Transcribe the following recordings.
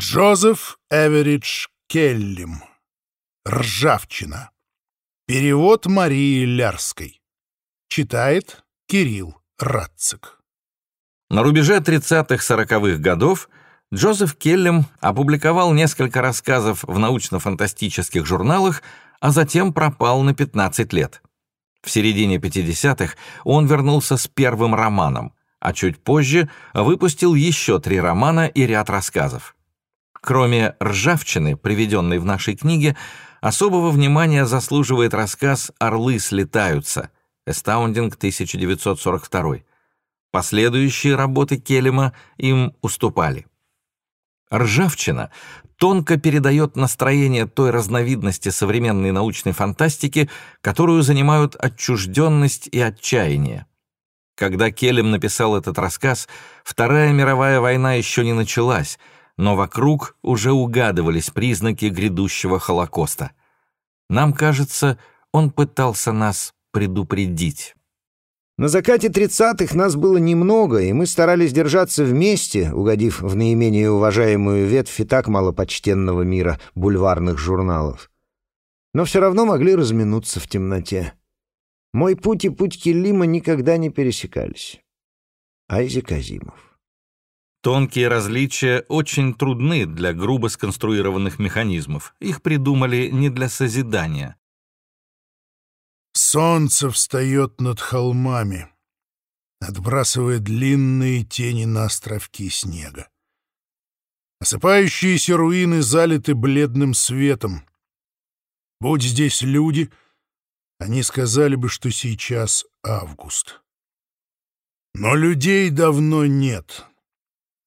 Джозеф Эверидж Келлим. Ржавчина. Перевод Марии Лярской. Читает Кирилл Радцик. На рубеже 30-40-х годов Джозеф Келлем опубликовал несколько рассказов в научно-фантастических журналах, а затем пропал на 15 лет. В середине 50-х он вернулся с первым романом, а чуть позже выпустил еще три романа и ряд рассказов. Кроме «Ржавчины», приведенной в нашей книге, особого внимания заслуживает рассказ «Орлы слетаются» «Эстаундинг 1942». Последующие работы Келема им уступали. «Ржавчина» тонко передает настроение той разновидности современной научной фантастики, которую занимают отчужденность и отчаяние. Когда Келем написал этот рассказ, Вторая мировая война еще не началась — но вокруг уже угадывались признаки грядущего Холокоста. Нам кажется, он пытался нас предупредить. На закате 30-х нас было немного, и мы старались держаться вместе, угодив в наименее уважаемую ветвь и так малопочтенного мира бульварных журналов. Но все равно могли разминуться в темноте. Мой путь и путь Келима никогда не пересекались. Айзек Азимов Тонкие различия очень трудны для грубо сконструированных механизмов. Их придумали не для созидания. Солнце встает над холмами, отбрасывая длинные тени на островки снега. Осыпающиеся руины залиты бледным светом. Будь здесь люди, они сказали бы, что сейчас август. Но людей давно нет.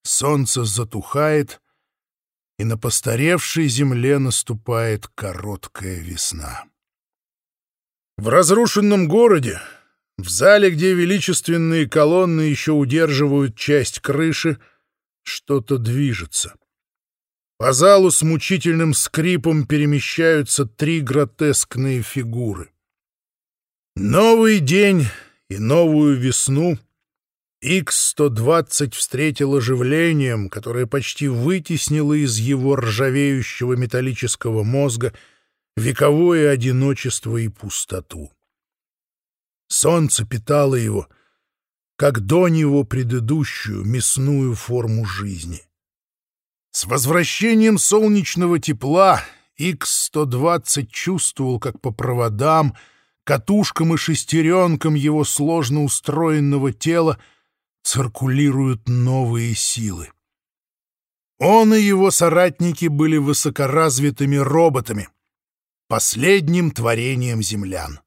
Солнце затухает, и на постаревшей земле наступает короткая весна. В разрушенном городе, в зале, где величественные колонны еще удерживают часть крыши, что-то движется. По залу с мучительным скрипом перемещаются три гротескные фигуры. Новый день и новую весну — Х-120 встретил оживлением, которое почти вытеснило из его ржавеющего металлического мозга вековое одиночество и пустоту. Солнце питало его, как до него предыдущую мясную форму жизни. С возвращением солнечного тепла Х-120 чувствовал, как по проводам, катушкам и шестеренкам его сложно устроенного тела циркулируют новые силы. Он и его соратники были высокоразвитыми роботами, последним творением землян.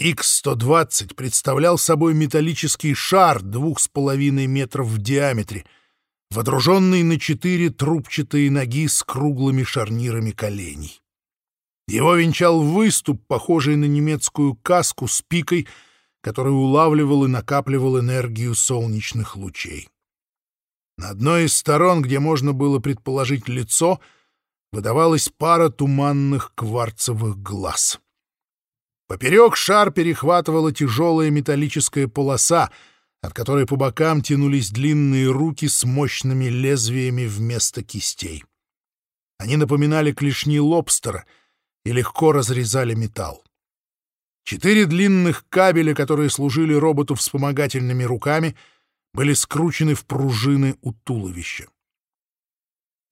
Х-120 представлял собой металлический шар двух с половиной метров в диаметре, водруженный на четыре трубчатые ноги с круглыми шарнирами коленей. Его венчал выступ, похожий на немецкую каску с пикой — который улавливал и накапливал энергию солнечных лучей. На одной из сторон, где можно было предположить лицо, выдавалась пара туманных кварцевых глаз. Поперек шар перехватывала тяжелая металлическая полоса, от которой по бокам тянулись длинные руки с мощными лезвиями вместо кистей. Они напоминали клешни лобстера и легко разрезали металл. Четыре длинных кабеля, которые служили роботу вспомогательными руками, были скручены в пружины у туловища.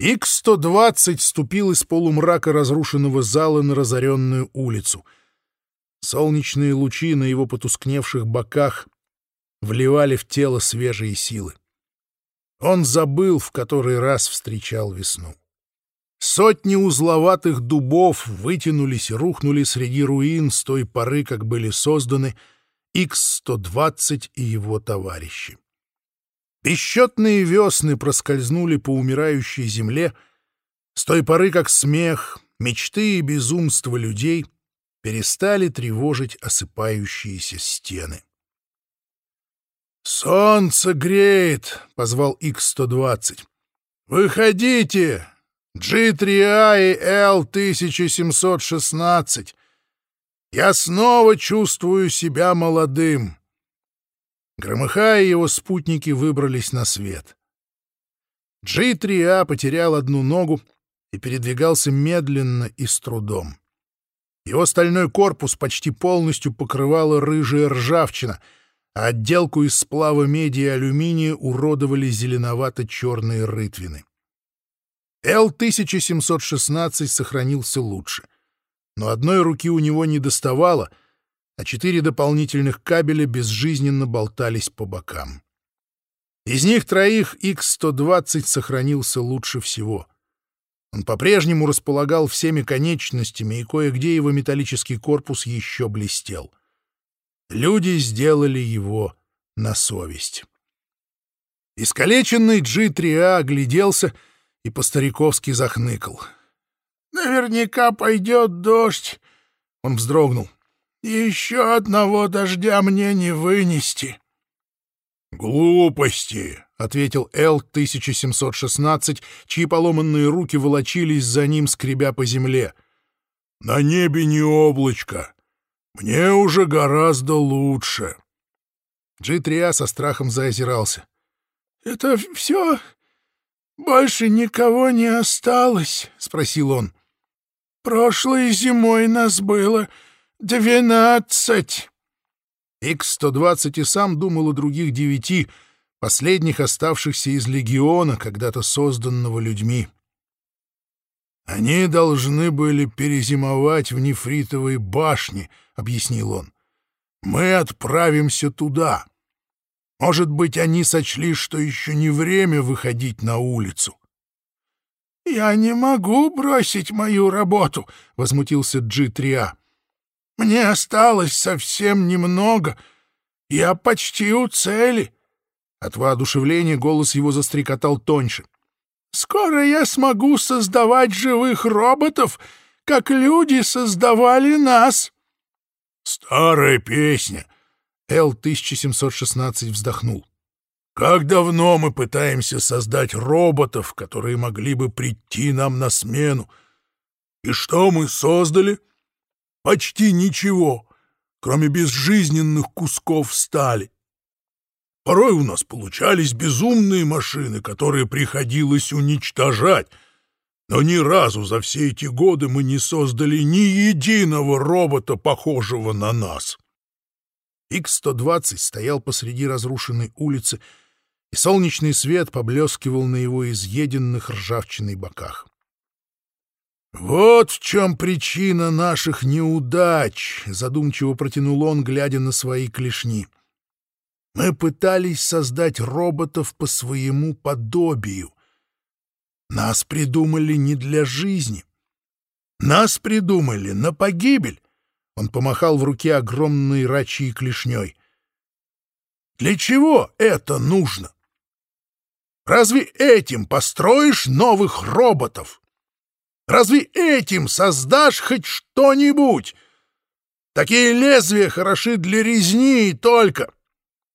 Х-120 ступил из полумрака разрушенного зала на разоренную улицу. Солнечные лучи на его потускневших боках вливали в тело свежие силы. Он забыл, в который раз встречал весну. Сотни узловатых дубов вытянулись и рухнули среди руин с той поры, как были созданы Х-120 и его товарищи. Бесчетные весны проскользнули по умирающей земле с той поры, как смех, мечты и безумство людей перестали тревожить осыпающиеся стены. «Солнце греет!» — позвал Х-120. «Выходите! G3I L1716. Я снова чувствую себя молодым. Громыхая, его спутники выбрались на свет. G3A потерял одну ногу и передвигался медленно и с трудом. Его стальной корпус почти полностью покрывала рыжая ржавчина, а отделку из сплава меди и алюминия уродовали зеленовато-черные рытвины. Л-1716 сохранился лучше, но одной руки у него не доставало, а четыре дополнительных кабеля безжизненно болтались по бокам. Из них троих X-120 сохранился лучше всего. Он по-прежнему располагал всеми конечностями, и кое-где его металлический корпус еще блестел. Люди сделали его на совесть. Искалеченный G3A огляделся и по-стариковски захныкал. «Наверняка пойдет дождь!» Он вздрогнул. «Еще одного дождя мне не вынести!» «Глупости!» — ответил Л-1716, чьи поломанные руки волочились за ним, скребя по земле. «На небе не облачко. Мне уже гораздо лучше». Джи-3А со страхом заозирался. «Это все? Больше никого не осталось?» — спросил он. «Прошлой зимой нас было двенадцать». Х-120 и сам думал о других девяти, последних оставшихся из легиона, когда-то созданного людьми. «Они должны были перезимовать в нефритовой башне», — объяснил он. «Мы отправимся туда. Может быть, они сочли, что еще не время выходить на улицу». «Я не могу бросить мою работу», — возмутился Джи-3А. Мне осталось совсем немного. Я почти у цели. От воодушевления голос его застрекотал тоньше. Скоро я смогу создавать живых роботов, как люди создавали нас. Старая песня. Л-1716 вздохнул. Как давно мы пытаемся создать роботов, которые могли бы прийти нам на смену? И что мы создали? — Почти ничего, кроме безжизненных кусков стали. Порой у нас получались безумные машины, которые приходилось уничтожать, но ни разу за все эти годы мы не создали ни единого робота, похожего на нас. Х-120 стоял посреди разрушенной улицы, и солнечный свет поблескивал на его изъеденных ржавчиной боках. «Вот в чем причина наших неудач», — задумчиво протянул он, глядя на свои клешни. «Мы пытались создать роботов по своему подобию. Нас придумали не для жизни. Нас придумали на погибель». Он помахал в руке огромной рачьей клешней. «Для чего это нужно? Разве этим построишь новых роботов?» Разве этим создашь хоть что-нибудь? Такие лезвия хороши для резни только.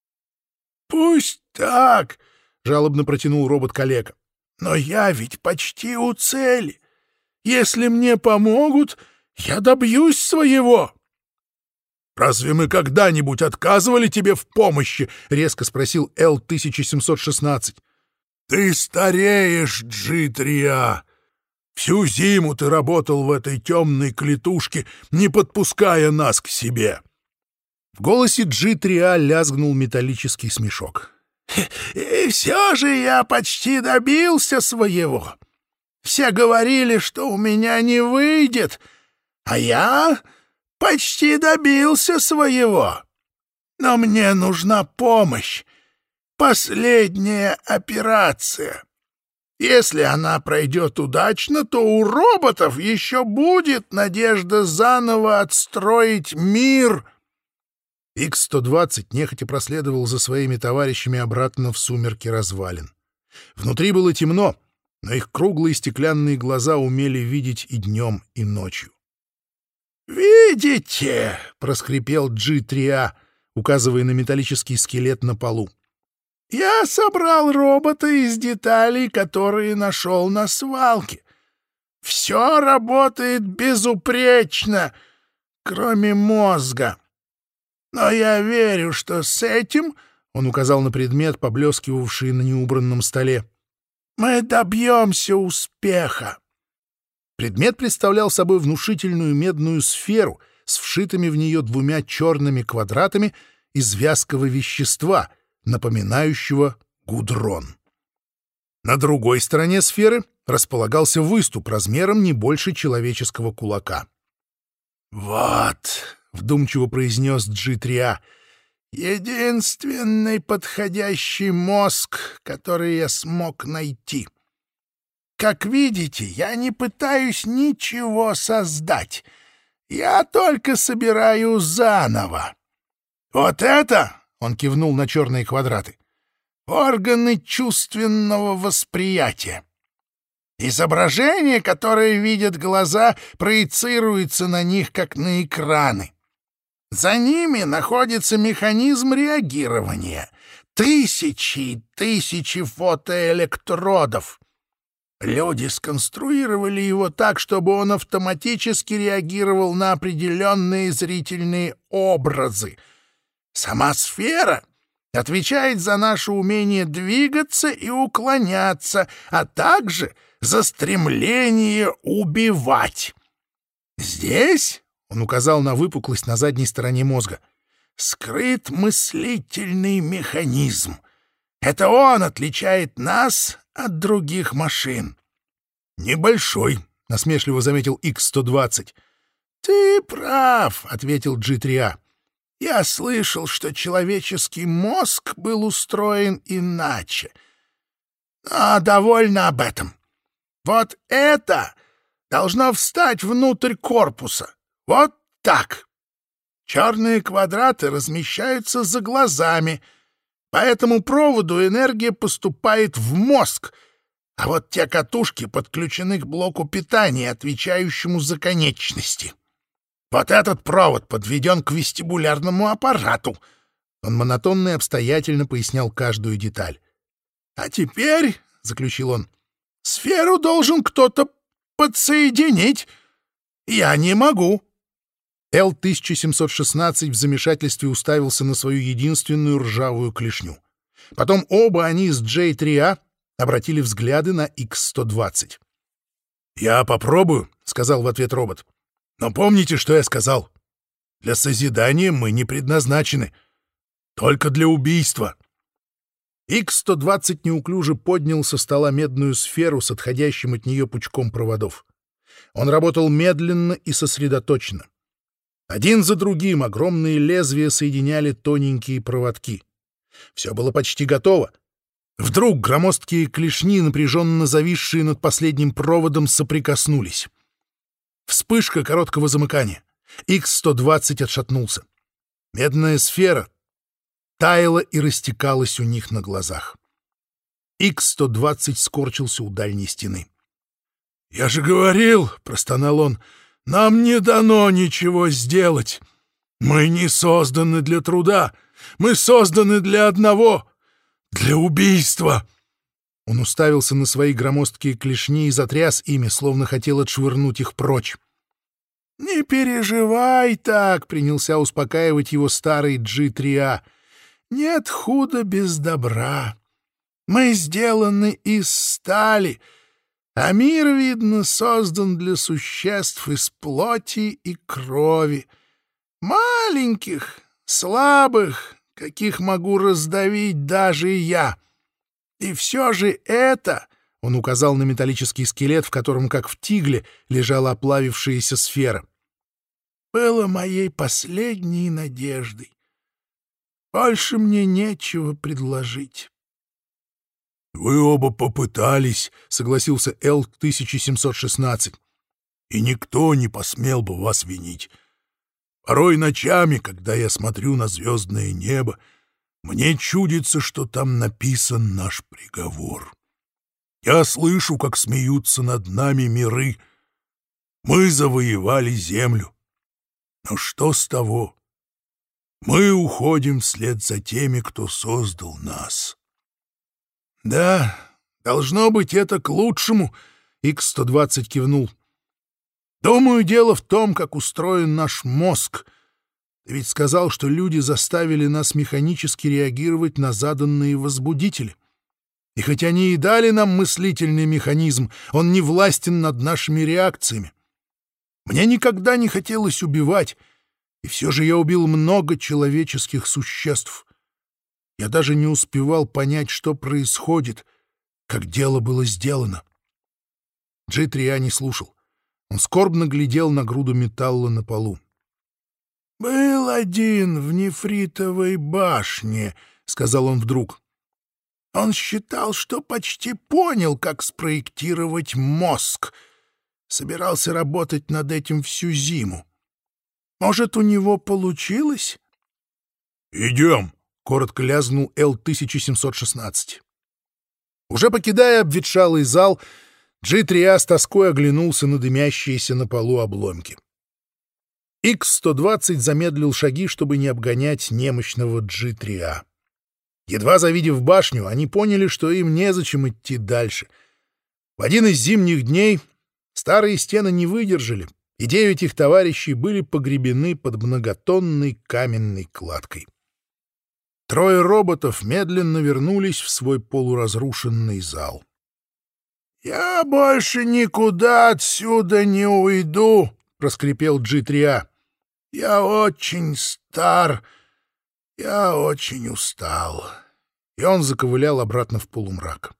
— Пусть так, — жалобно протянул робот-калека. — Но я ведь почти у цели. Если мне помогут, я добьюсь своего. — Разве мы когда-нибудь отказывали тебе в помощи? — резко спросил Л-1716. — Ты стареешь, Джитрия. Всю зиму ты работал в этой темной клетушке, не подпуская нас к себе. В голосе Джи-3А лязгнул металлический смешок. «И все же я почти добился своего. Все говорили, что у меня не выйдет, а я почти добился своего. Но мне нужна помощь. Последняя операция. Если она пройдет удачно, то у роботов еще будет надежда заново отстроить мир. Х-120 нехотя проследовал за своими товарищами обратно в сумерки развалин. Внутри было темно, но их круглые стеклянные глаза умели видеть и днем, и ночью. «Видите?» — проскрипел G-3A, указывая на металлический скелет на полу. Я собрал робота из деталей, которые нашел на свалке. Все работает безупречно, кроме мозга. Но я верю, что с этим, — он указал на предмет, поблескивавший на неубранном столе, Мы добьемся успеха. Предмет представлял собой внушительную медную сферу с вшитыми в нее двумя черными квадратами из вязкого вещества, напоминающего гудрон. На другой стороне сферы располагался выступ размером не больше человеческого кулака. «Вот», — вдумчиво произнес Джи-3А, — «единственный подходящий мозг, который я смог найти». Как видите, я не пытаюсь ничего создать. Я только собираю заново. Вот это, — он кивнул на черные квадраты, — органы чувственного восприятия. Изображение, которое видят глаза, проецируется на них, как на экраны. За ними находится механизм реагирования. Тысячи и тысячи фотоэлектродов. Люди сконструировали его так, чтобы он автоматически реагировал на определенные зрительные образы. Сама сфера отвечает за наше умение двигаться и уклоняться, а также за стремление убивать. Здесь, — он указал на выпуклость на задней стороне мозга, — скрыт мыслительный механизм. Это он отличает нас от других машин. «Небольшой», — насмешливо заметил X-120. «Ты прав», — ответил G3A. «Я слышал, что человеческий мозг был устроен иначе. Но довольно об этом. Вот это должно встать внутрь корпуса. Вот так. Черные квадраты размещаются за глазами — по этому проводу энергия поступает в мозг, а вот те катушки подключены к блоку питания, отвечающему за конечности. Вот этот провод подведен к вестибулярному аппарату. Он монотонно и обстоятельно пояснял каждую деталь. «А теперь, — заключил он, — сферу должен кто-то подсоединить. Я не могу». Л-1716 в замешательстве уставился на свою единственную ржавую клешню. Потом оба они с J3A обратили взгляды на X-120. «Я попробую», — сказал в ответ робот. «Но помните, что я сказал? Для созидания мы не предназначены. Только для убийства». X-120 неуклюже поднял со стола медную сферу с отходящим от нее пучком проводов. Он работал медленно и сосредоточенно. Один за другим огромные лезвия соединяли тоненькие проводки. Все было почти готово. Вдруг громоздкие клешни, напряженно зависшие над последним проводом, соприкоснулись. Вспышка короткого замыкания. Х-120 отшатнулся. Медная сфера таяла и растекалась у них на глазах. Х-120 скорчился у дальней стены. «Я же говорил!» — простонал он — нам не дано ничего сделать. Мы не созданы для труда. Мы созданы для одного — для убийства. Он уставился на свои громоздкие клешни и затряс ими, словно хотел отшвырнуть их прочь. «Не переживай так», — принялся успокаивать его старый G3A. «Нет худа без добра. Мы сделаны из стали, а мир, видно, создан для существ из плоти и крови. Маленьких, слабых, каких могу раздавить даже я. И все же это... Он указал на металлический скелет, в котором, как в тигле, лежала оплавившаяся сфера. «Было моей последней надеждой. Больше мне нечего предложить». «Вы оба попытались», — согласился Л-1716. «И никто не посмел бы вас винить. Порой ночами, когда я смотрю на звездное небо, мне чудится, что там написан наш приговор. Я слышу, как смеются над нами миры. Мы завоевали землю. Но что с того? Мы уходим вслед за теми, кто создал нас». «Да, должно быть, это к лучшему», — Х-120 кивнул. «Думаю, дело в том, как устроен наш мозг. Ты ведь сказал, что люди заставили нас механически реагировать на заданные возбудители. И хоть они и дали нам мыслительный механизм, он не властен над нашими реакциями. Мне никогда не хотелось убивать, и все же я убил много человеческих существ. Я даже не успевал понять, что происходит, как дело было сделано. Джей-3А не слушал. Он скорбно глядел на груду металла на полу. «Был один в нефритовой башне», — сказал он вдруг. Он считал, что почти понял, как спроектировать мозг. Собирался работать над этим всю зиму. Может, у него получилось? «Идем», — коротко лязнул Л-1716. Уже покидая обветшалый зал, Джи-3А с тоской оглянулся на дымящиеся на полу обломки. Х-120 замедлил шаги, чтобы не обгонять немощного Джи-3А. Едва завидев башню, они поняли, что им незачем идти дальше. В один из зимних дней старые стены не выдержали, и девять их товарищей были погребены под многотонной каменной кладкой. Трое роботов медленно вернулись в свой полуразрушенный зал. «Я больше никуда отсюда не уйду», — проскрипел Джи-3А. «Я очень стар, я очень устал». И он заковылял обратно в полумрак.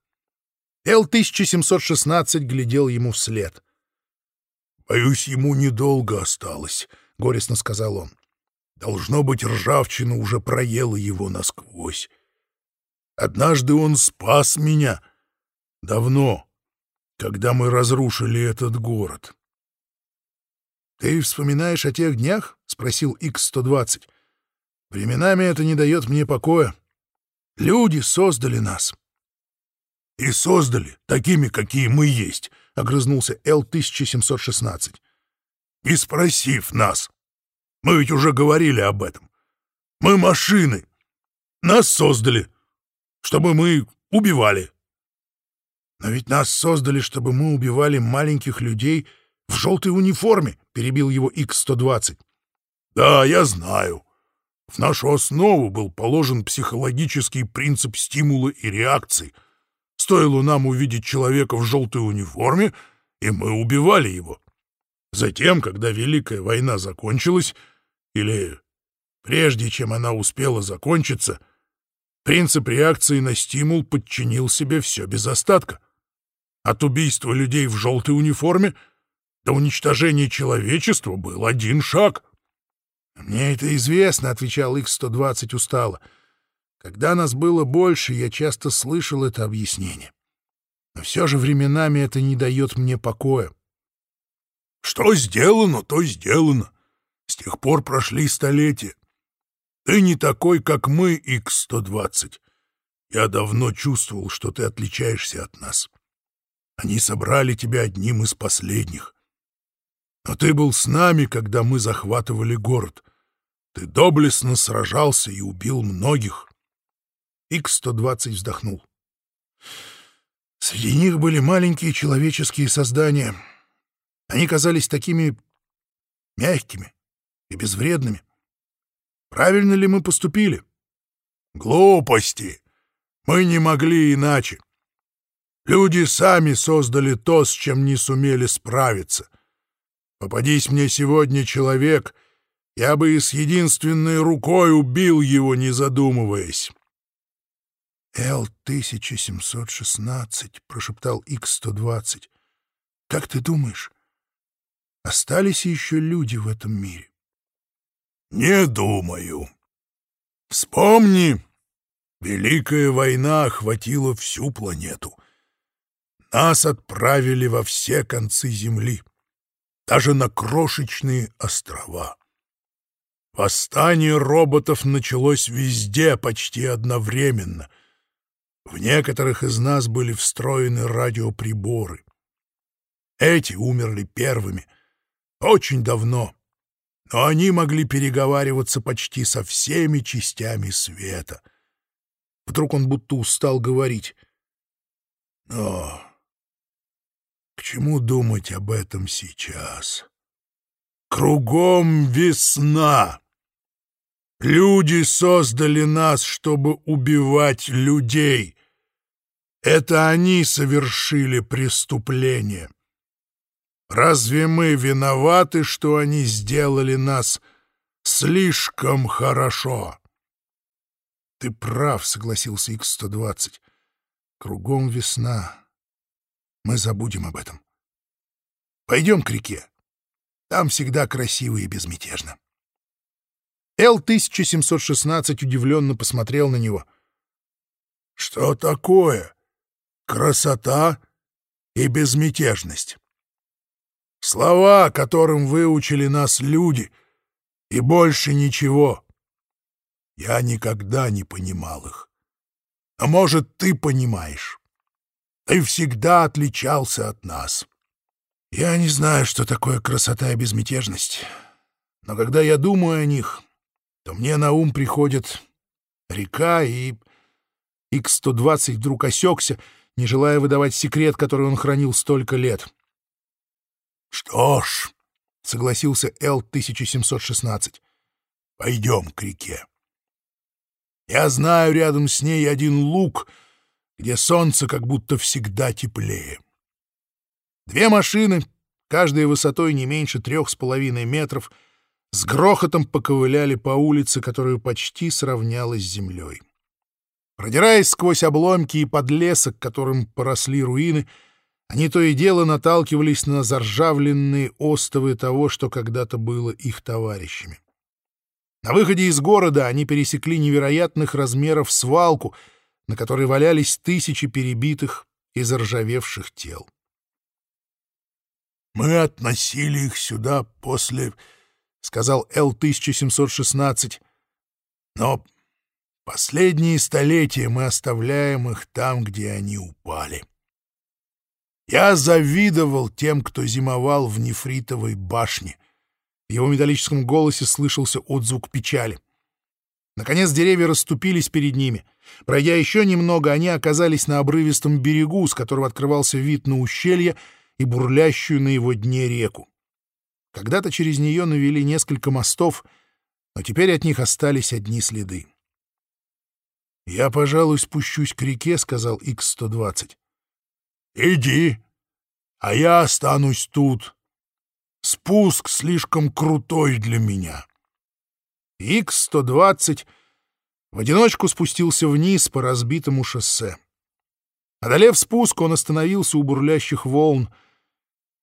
Л-1716 глядел ему вслед. «Боюсь, ему недолго осталось», — горестно сказал он. «Должно быть, ржавчина уже проела его насквозь. Однажды он спас меня. Давно, когда мы разрушили этот город». «Ты вспоминаешь о тех днях?» — спросил Х-120. «Временами это не дает мне покоя. Люди создали нас». «И создали такими, какие мы есть», — огрызнулся Л-1716. «И спросив нас. Мы ведь уже говорили об этом. Мы машины. Нас создали, чтобы мы убивали». «Но ведь нас создали, чтобы мы убивали маленьких людей в желтой униформе», — перебил его Х-120. «Да, я знаю. В нашу основу был положен психологический принцип стимула и реакции — Стоило нам увидеть человека в желтой униформе, и мы убивали его. Затем, когда Великая война закончилась, или прежде чем она успела закончиться, принцип реакции на стимул подчинил себе все без остатка. От убийства людей в желтой униформе до уничтожения человечества был один шаг. «Мне это известно», — отвечал Х-120 устало. — когда нас было больше, я часто слышал это объяснение. Но все же временами это не дает мне покоя. Что сделано, то сделано. С тех пор прошли столетия. Ты не такой, как мы, Х-120. Я давно чувствовал, что ты отличаешься от нас. Они собрали тебя одним из последних. Но ты был с нами, когда мы захватывали город. Ты доблестно сражался и убил многих. Х-120 вздохнул. Среди них были маленькие человеческие создания. Они казались такими мягкими и безвредными. Правильно ли мы поступили? Глупости! Мы не могли иначе. Люди сами создали то, с чем не сумели справиться. Попадись мне сегодня человек, я бы и с единственной рукой убил его, не задумываясь. «Л-1716», — прошептал Х-120. «Как ты думаешь, остались еще люди в этом мире?» «Не думаю. Вспомни, Великая война охватила всю планету. Нас отправили во все концы Земли, даже на крошечные острова. Восстание роботов началось везде почти одновременно — в некоторых из нас были встроены радиоприборы. Эти умерли первыми, очень давно, но они могли переговариваться почти со всеми частями света. Вдруг он будто устал говорить. Но к чему думать об этом сейчас? Кругом весна! Люди создали нас, чтобы убивать людей. Это они совершили преступление. Разве мы виноваты, что они сделали нас слишком хорошо? Ты прав, согласился Х-120. Кругом весна. Мы забудем об этом. Пойдем к реке. Там всегда красиво и безмятежно. Л-1716 удивленно посмотрел на него. «Что такое? Красота и безмятежность. Слова, которым выучили нас люди, и больше ничего. Я никогда не понимал их. А может, ты понимаешь? Ты всегда отличался от нас. Я не знаю, что такое красота и безмятежность, но когда я думаю о них, то мне на ум приходит река, и Х-120 вдруг осекся, не желая выдавать секрет, который он хранил столько лет. «Что ж», — согласился Л-1716, — «пойдем к реке. Я знаю рядом с ней один луг, где солнце как будто всегда теплее. Две машины, каждая высотой не меньше трех с половиной метров, с грохотом поковыляли по улице, которую почти сравнялась с землей. Продираясь сквозь обломки и подлесок, которым поросли руины, они то и дело наталкивались на заржавленные остовы того, что когда-то было их товарищами. На выходе из города они пересекли невероятных размеров свалку, на которой валялись тысячи перебитых и заржавевших тел. «Мы относили их сюда после...» — сказал Л-1716. «Но последние столетия мы оставляем их там, где они упали. Я завидовал тем, кто зимовал в нефритовой башне, в его металлическом голосе слышался отзвук печали. Наконец деревья расступились перед ними. Пройдя еще немного, они оказались на обрывистом берегу, с которого открывался вид на ущелье и бурлящую на его дне реку. Когда-то через нее навели несколько мостов, но теперь от них остались одни следы. «Я, пожалуй, спущусь к реке», — сказал Х-120. «Иди, а я останусь тут», Спуск слишком крутой для меня. Х-120 в одиночку спустился вниз по разбитому шоссе. Одолев спуск, он остановился у бурлящих волн.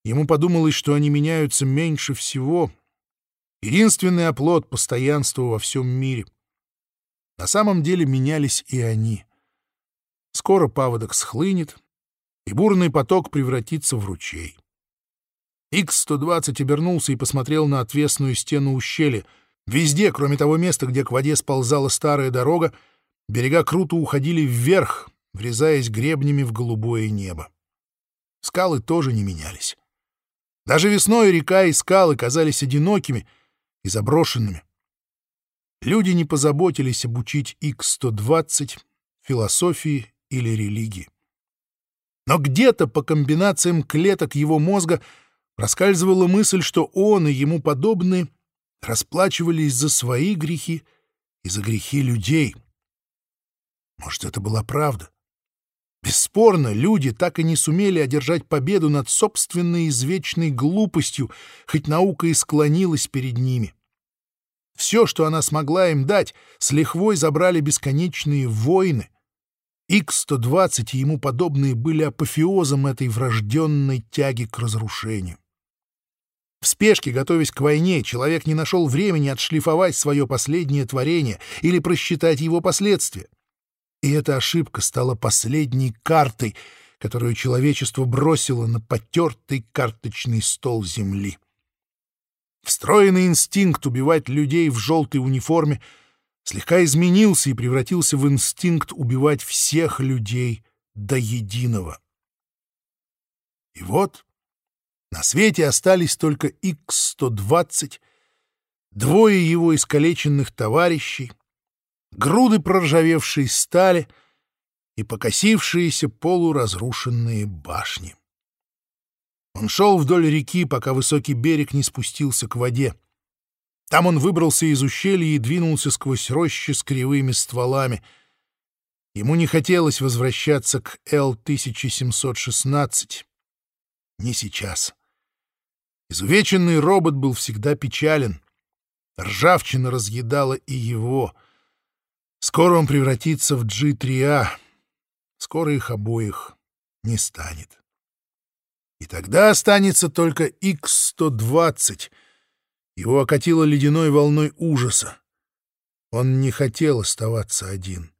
Ему подумалось, что они меняются меньше всего. Единственный оплот постоянства во всем мире. На самом деле менялись и они. Скоро паводок схлынет, и бурный поток превратится в ручей. Х-120 обернулся и посмотрел на отвесную стену ущелья. Везде, кроме того места, где к воде сползала старая дорога, берега круто уходили вверх, врезаясь гребнями в голубое небо. Скалы тоже не менялись. Даже весной река и скалы казались одинокими и заброшенными. Люди не позаботились обучить Х-120 философии или религии. Но где-то по комбинациям клеток его мозга — проскальзывала мысль, что он и ему подобные расплачивались за свои грехи и за грехи людей. Может, это была правда? Бесспорно, люди так и не сумели одержать победу над собственной извечной глупостью, хоть наука и склонилась перед ними. Все, что она смогла им дать, с лихвой забрали бесконечные войны. Х-120 и ему подобные были апофеозом этой врожденной тяги к разрушению. В спешке, готовясь к войне, человек не нашел времени отшлифовать свое последнее творение или просчитать его последствия. И эта ошибка стала последней картой, которую человечество бросило на потертый карточный стол Земли. Встроенный инстинкт убивать людей в желтой униформе слегка изменился и превратился в инстинкт убивать всех людей до единого. И вот на свете остались только Х-120, двое его искалеченных товарищей, груды проржавевшей стали и покосившиеся полуразрушенные башни. Он шел вдоль реки, пока высокий берег не спустился к воде. Там он выбрался из ущелья и двинулся сквозь рощи с кривыми стволами. Ему не хотелось возвращаться к Л-1716. Не сейчас. Изувеченный робот был всегда печален. Ржавчина разъедала и его. Скоро он превратится в G3A. Скоро их обоих не станет. И тогда останется только X-120. Его окатило ледяной волной ужаса. Он не хотел оставаться один.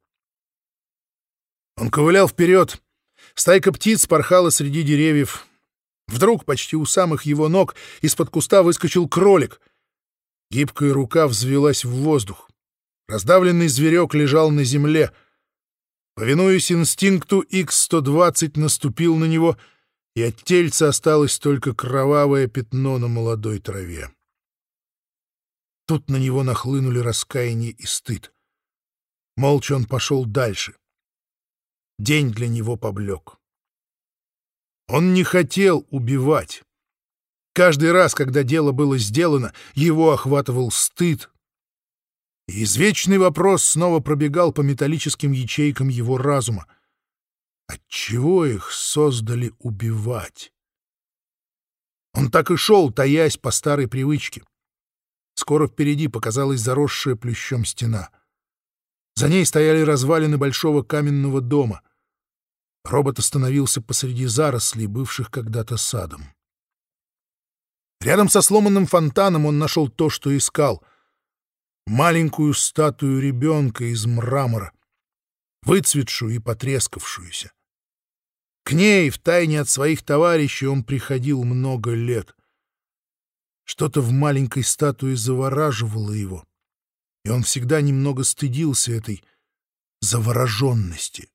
Он ковылял вперед. Стайка птиц порхала среди деревьев. Вдруг, почти у самых его ног, из-под куста выскочил кролик. Гибкая рука взвелась в воздух. Раздавленный зверек лежал на земле. Повинуясь инстинкту, Х-120 наступил на него, и от тельца осталось только кровавое пятно на молодой траве. Тут на него нахлынули раскаяние и стыд. Молча он пошел дальше. День для него поблек. Он не хотел убивать. Каждый раз, когда дело было сделано, его охватывал стыд. И извечный вопрос снова пробегал по металлическим ячейкам его разума. Отчего их создали убивать? Он так и шел, таясь по старой привычке. Скоро впереди показалась заросшая плющом стена. За ней стояли развалины большого каменного дома — Робот остановился посреди зарослей, бывших когда-то садом. Рядом со сломанным фонтаном он нашел то, что искал — маленькую статую ребенка из мрамора, выцветшую и потрескавшуюся. К ней, втайне от своих товарищей, он приходил много лет. Что-то в маленькой статуе завораживало его, и он всегда немного стыдился этой завороженности.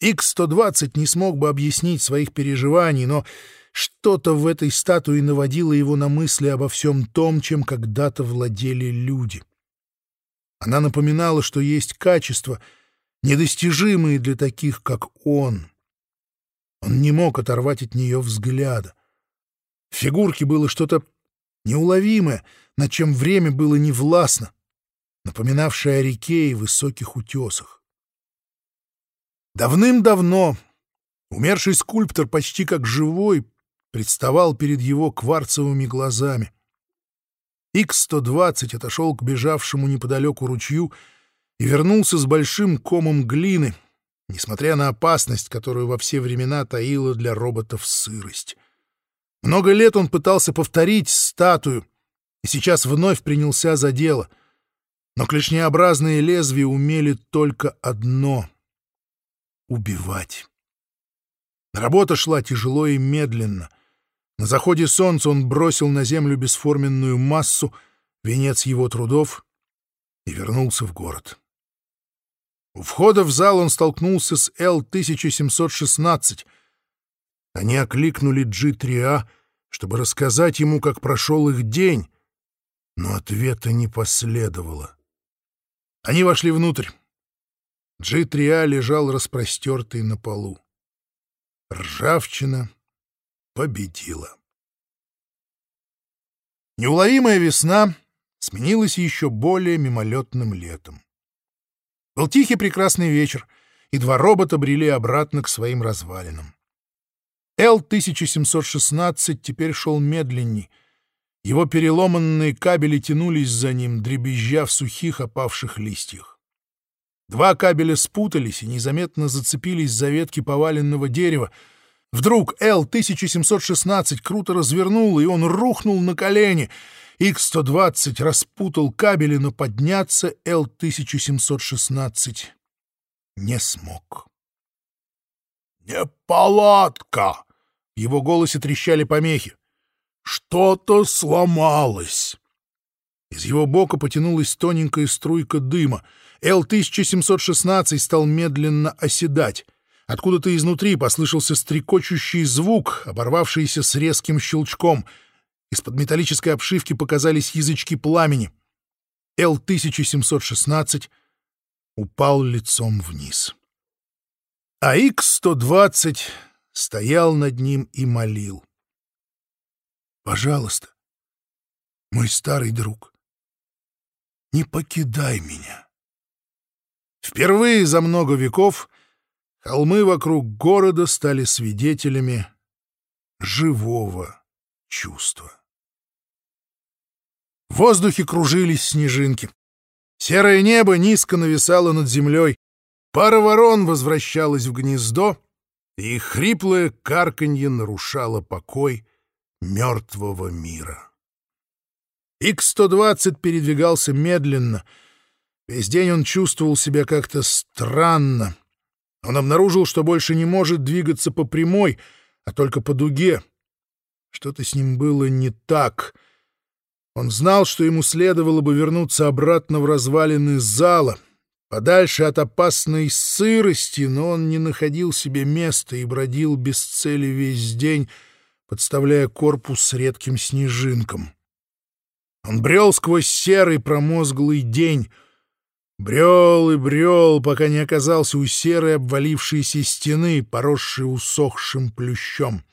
Х-120 не смог бы объяснить своих переживаний, но что-то в этой статуе наводило его на мысли обо всем том, чем когда-то владели люди. Она напоминала, что есть качества, недостижимые для таких, как он. Он не мог оторвать от нее взгляда. В фигурке было что-то неуловимое, над чем время было невластно, напоминавшее о реке и высоких утесах. Давным-давно умерший скульптор почти как живой представал перед его кварцевыми глазами. Х-120 отошел к бежавшему неподалеку ручью и вернулся с большим комом глины, несмотря на опасность, которую во все времена таила для роботов сырость. Много лет он пытался повторить статую, и сейчас вновь принялся за дело. Но клешнеобразные лезвия умели только одно убивать. Работа шла тяжело и медленно. На заходе солнца он бросил на землю бесформенную массу, венец его трудов, и вернулся в город. У входа в зал он столкнулся с Л-1716. Они окликнули G3A, чтобы рассказать ему, как прошел их день, но ответа не последовало. Они вошли внутрь. Джи-3А лежал распростертый на полу. Ржавчина победила. Неуловимая весна сменилась еще более мимолетным летом. Был тихий прекрасный вечер, и два робота брели обратно к своим развалинам. Л-1716 теперь шел медленней. Его переломанные кабели тянулись за ним, дребезжа в сухих опавших листьях. Два кабеля спутались и незаметно зацепились за ветки поваленного дерева. Вдруг Л-1716 круто развернул, и он рухнул на колени. Х-120 распутал кабели, но подняться Л-1716 не смог. «Неполадка!» — в его голосе трещали помехи. «Что-то сломалось!» Из его бока потянулась тоненькая струйка дыма. Л-1716 стал медленно оседать. Откуда-то изнутри послышался стрекочущий звук, оборвавшийся с резким щелчком. Из-под металлической обшивки показались язычки пламени. Л-1716 упал лицом вниз. А Х-120 стоял над ним и молил. «Пожалуйста, мой старый друг, не покидай меня. Впервые за много веков холмы вокруг города стали свидетелями живого чувства. В воздухе кружились снежинки. Серое небо низко нависало над землей. Пара ворон возвращалась в гнездо, и их хриплое карканье нарушало покой мертвого мира. Х-120 передвигался медленно. Весь день он чувствовал себя как-то странно. Он обнаружил, что больше не может двигаться по прямой, а только по дуге. Что-то с ним было не так. Он знал, что ему следовало бы вернуться обратно в развалины зала, подальше от опасной сырости, но он не находил себе места и бродил без цели весь день, подставляя корпус редким снежинкам. Он брел сквозь серый промозглый день, брел и брел, пока не оказался у серой обвалившейся стены, поросшей усохшим плющом.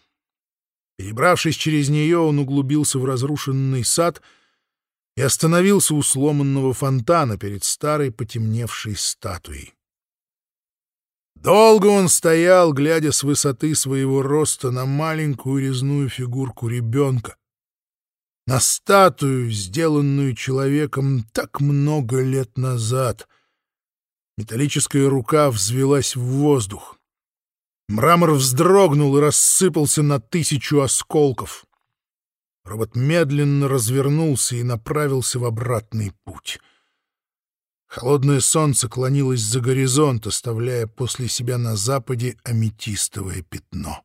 Перебравшись через нее, он углубился в разрушенный сад и остановился у сломанного фонтана перед старой потемневшей статуей. Долго он стоял, глядя с высоты своего роста на маленькую резную фигурку ребенка, на статую, сделанную человеком так много лет назад. Металлическая рука взвелась в воздух. Мрамор вздрогнул и рассыпался на тысячу осколков. Робот медленно развернулся и направился в обратный путь. Холодное солнце клонилось за горизонт, оставляя после себя на западе аметистовое пятно.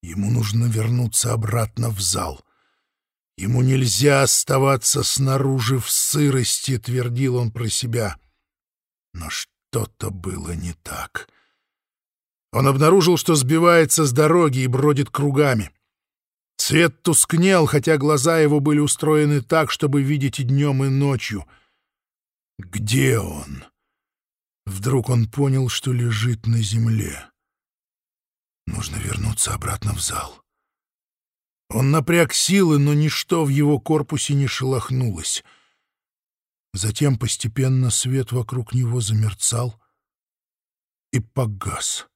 Ему нужно вернуться обратно в зал. Ему нельзя оставаться снаружи в сырости, твердил он про себя. Но что-то было не так. Он обнаружил, что сбивается с дороги и бродит кругами. Свет тускнел, хотя глаза его были устроены так, чтобы видеть и днем, и ночью — где он? Вдруг он понял, что лежит на земле. Нужно вернуться обратно в зал. Он напряг силы, но ничто в его корпусе не шелохнулось. Затем постепенно свет вокруг него замерцал и погас.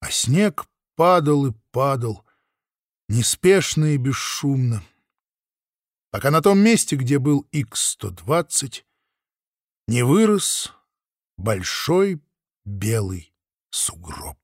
А снег падал и падал, неспешно и бесшумно пока на том месте, где был Х-120, не вырос большой белый сугроб.